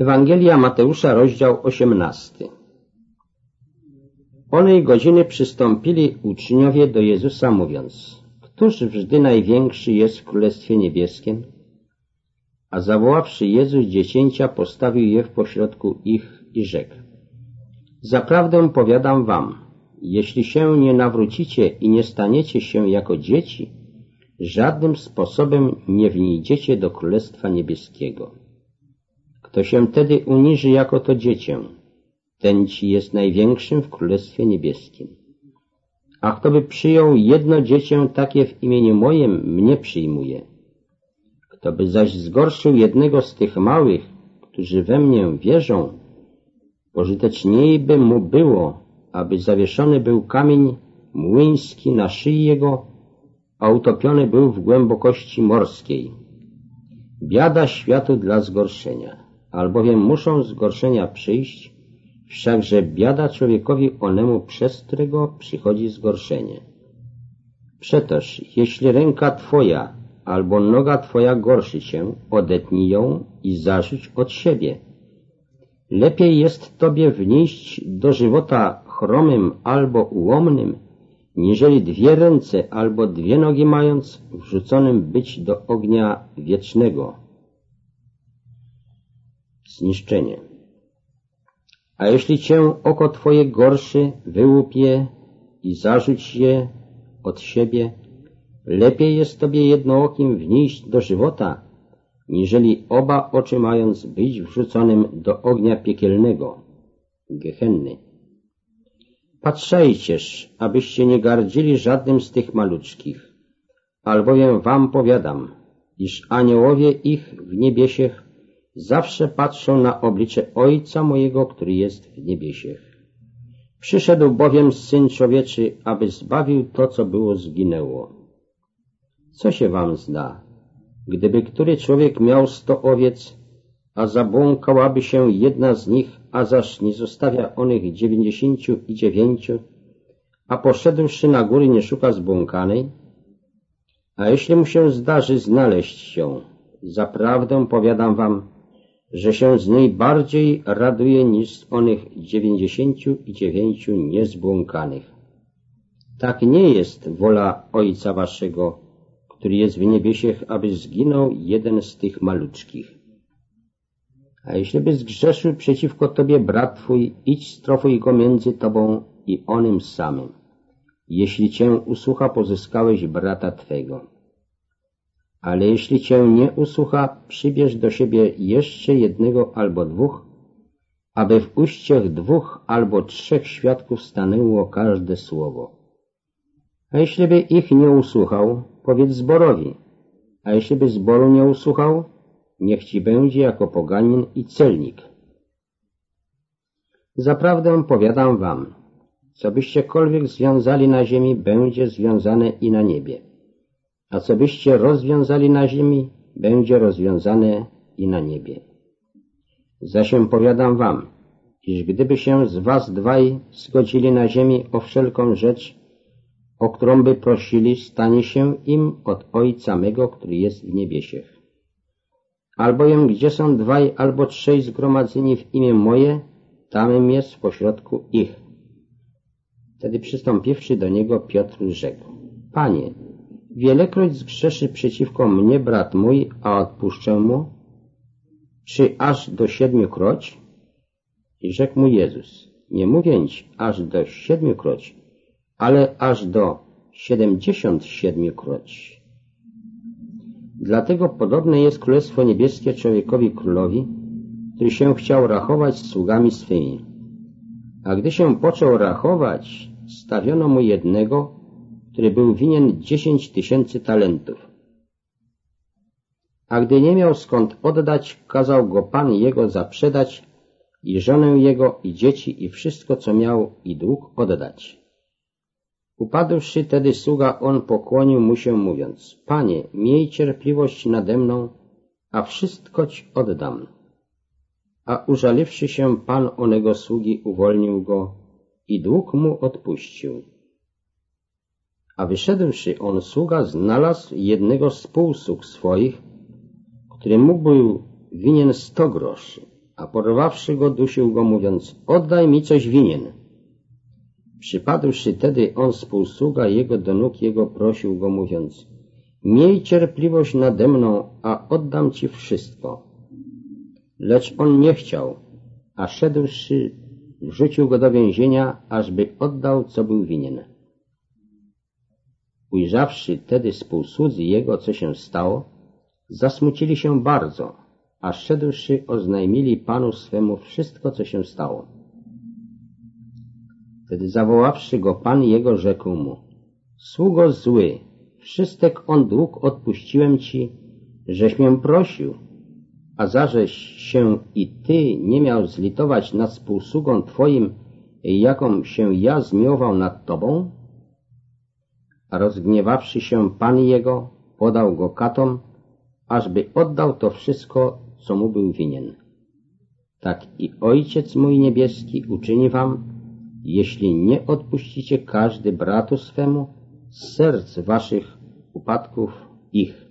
Ewangelia Mateusza, rozdział 18. Onej godziny przystąpili uczniowie do Jezusa mówiąc, Któż wżdy największy jest w Królestwie Niebieskim? A zawoławszy Jezus dziecięcia, postawił je w pośrodku ich i rzekł, Zaprawdę powiadam wam, jeśli się nie nawrócicie i nie staniecie się jako dzieci, żadnym sposobem nie wnidziecie do Królestwa Niebieskiego. Kto się tedy uniży jako to dziecię, ten ci jest największym w Królestwie Niebieskim. A kto by przyjął jedno dziecię takie w imieniu mojem, mnie przyjmuje. Kto by zaś zgorszył jednego z tych małych, którzy we mnie wierzą, pożyteczniej by mu było, aby zawieszony był kamień młyński na szyi jego, a utopiony był w głębokości morskiej. Biada światu dla zgorszenia, albowiem muszą zgorszenia przyjść, wszakże biada człowiekowi onemu, przez którego przychodzi zgorszenie. Przetoż, jeśli ręka Twoja albo noga Twoja gorszy się, odetnij ją i zarzuć od siebie. Lepiej jest Tobie wnieść do żywota chromym albo ułomnym, niżeli dwie ręce albo dwie nogi mając, wrzuconym być do ognia wiecznego. Zniszczenie. A jeśli cię oko twoje gorszy, wyłup je i zarzuć je od siebie, lepiej jest tobie jednookim wnieść do żywota, niżeli oba oczy mając być wrzuconym do ognia piekielnego, gehenny. Patrzajcież, abyście nie gardzili żadnym z tych maluczkich, albowiem wam powiadam, iż aniołowie ich w niebiesiech zawsze patrzą na oblicze Ojca mojego, który jest w niebiesiech. Przyszedł bowiem Syn Człowieczy, aby zbawił to, co było zginęło. Co się wam zda? Gdyby który człowiek miał sto owiec, a zabłąkałaby się jedna z nich, a zaś nie zostawia onych dziewięćdziesięciu i dziewięciu, a poszedłszy na góry nie szuka zbłąkanej? A jeśli mu się zdarzy znaleźć ją, zaprawdę powiadam wam, że się z niej bardziej raduje niż z onych dziewięćdziesięciu i dziewięciu niezbłąkanych. Tak nie jest wola Ojca Waszego, który jest w niebiesiech, aby zginął jeden z tych maluczkich. A jeśli by zgrzeszył przeciwko Tobie brat Twój, idź strofuj go między Tobą i onym samym. Jeśli Cię usłucha, pozyskałeś brata Twego. Ale jeśli Cię nie usłucha, przybierz do siebie jeszcze jednego albo dwóch, aby w uściach dwóch albo trzech świadków stanęło każde słowo. A jeśli by ich nie usłuchał, powiedz zborowi, a jeśli by zboru nie usłuchał, niech ci będzie jako poganin i celnik. Zaprawdę powiadam wam, co byściekolwiek związali na ziemi, będzie związane i na niebie a co byście rozwiązali na ziemi, będzie rozwiązane i na niebie. Zasiem powiadam wam, iż gdyby się z was dwaj zgodzili na ziemi o wszelką rzecz, o którą by prosili, stanie się im od Ojca mego, który jest w niebiesiech. Albowiem gdzie są dwaj albo trzej zgromadzeni w imię moje, tamym jest pośrodku ich. Wtedy przystąpiwszy do niego Piotr rzekł, Panie, Wielekroć zgrzeszy przeciwko mnie brat mój, a odpuszczę mu? Czy aż do siedmiukroć? I rzekł mu Jezus, nie mówiąc aż do siedmiukroć, ale aż do siedemdziesiąt siedmiukroć. Dlatego podobne jest Królestwo Niebieskie człowiekowi królowi, który się chciał rachować z sługami swymi. A gdy się począł rachować, stawiono mu jednego, który był winien dziesięć tysięcy talentów. A gdy nie miał skąd oddać, kazał go Pan jego zaprzedać i żonę jego i dzieci i wszystko, co miał i dług oddać. Upadłszy tedy sługa, on pokłonił mu się mówiąc, Panie, miej cierpliwość nade mną, a wszystko ci oddam. A użaliwszy się Pan onego sługi, uwolnił go i dług mu odpuścił. A wyszedłszy on sługa znalazł jednego z półsług swoich, który mu był winien sto groszy, a porwawszy go dusił go mówiąc, oddaj mi coś winien. Przypadłszy tedy on współsługa jego do nóg jego prosił go mówiąc, miej cierpliwość nade mną, a oddam ci wszystko. Lecz on nie chciał, a szedłszy, wrzucił go do więzienia, ażby oddał, co był winien. Ujrzawszy tedy współsłudzy jego, co się stało, zasmucili się bardzo, a szedłszy oznajmili panu swemu wszystko, co się stało. Wtedy zawoławszy go pan jego, rzekł mu, sługo zły, wszystek on dług odpuściłem ci, żeś mię prosił, a zażeś się i ty nie miał zlitować nad współsługą twoim, jaką się ja zmiował nad tobą? A rozgniewawszy się pan jego, podał go katom, ażby oddał to wszystko, co mu był winien. Tak i Ojciec mój niebieski uczyni wam, jeśli nie odpuścicie każdy bratu swemu z serc waszych upadków ich.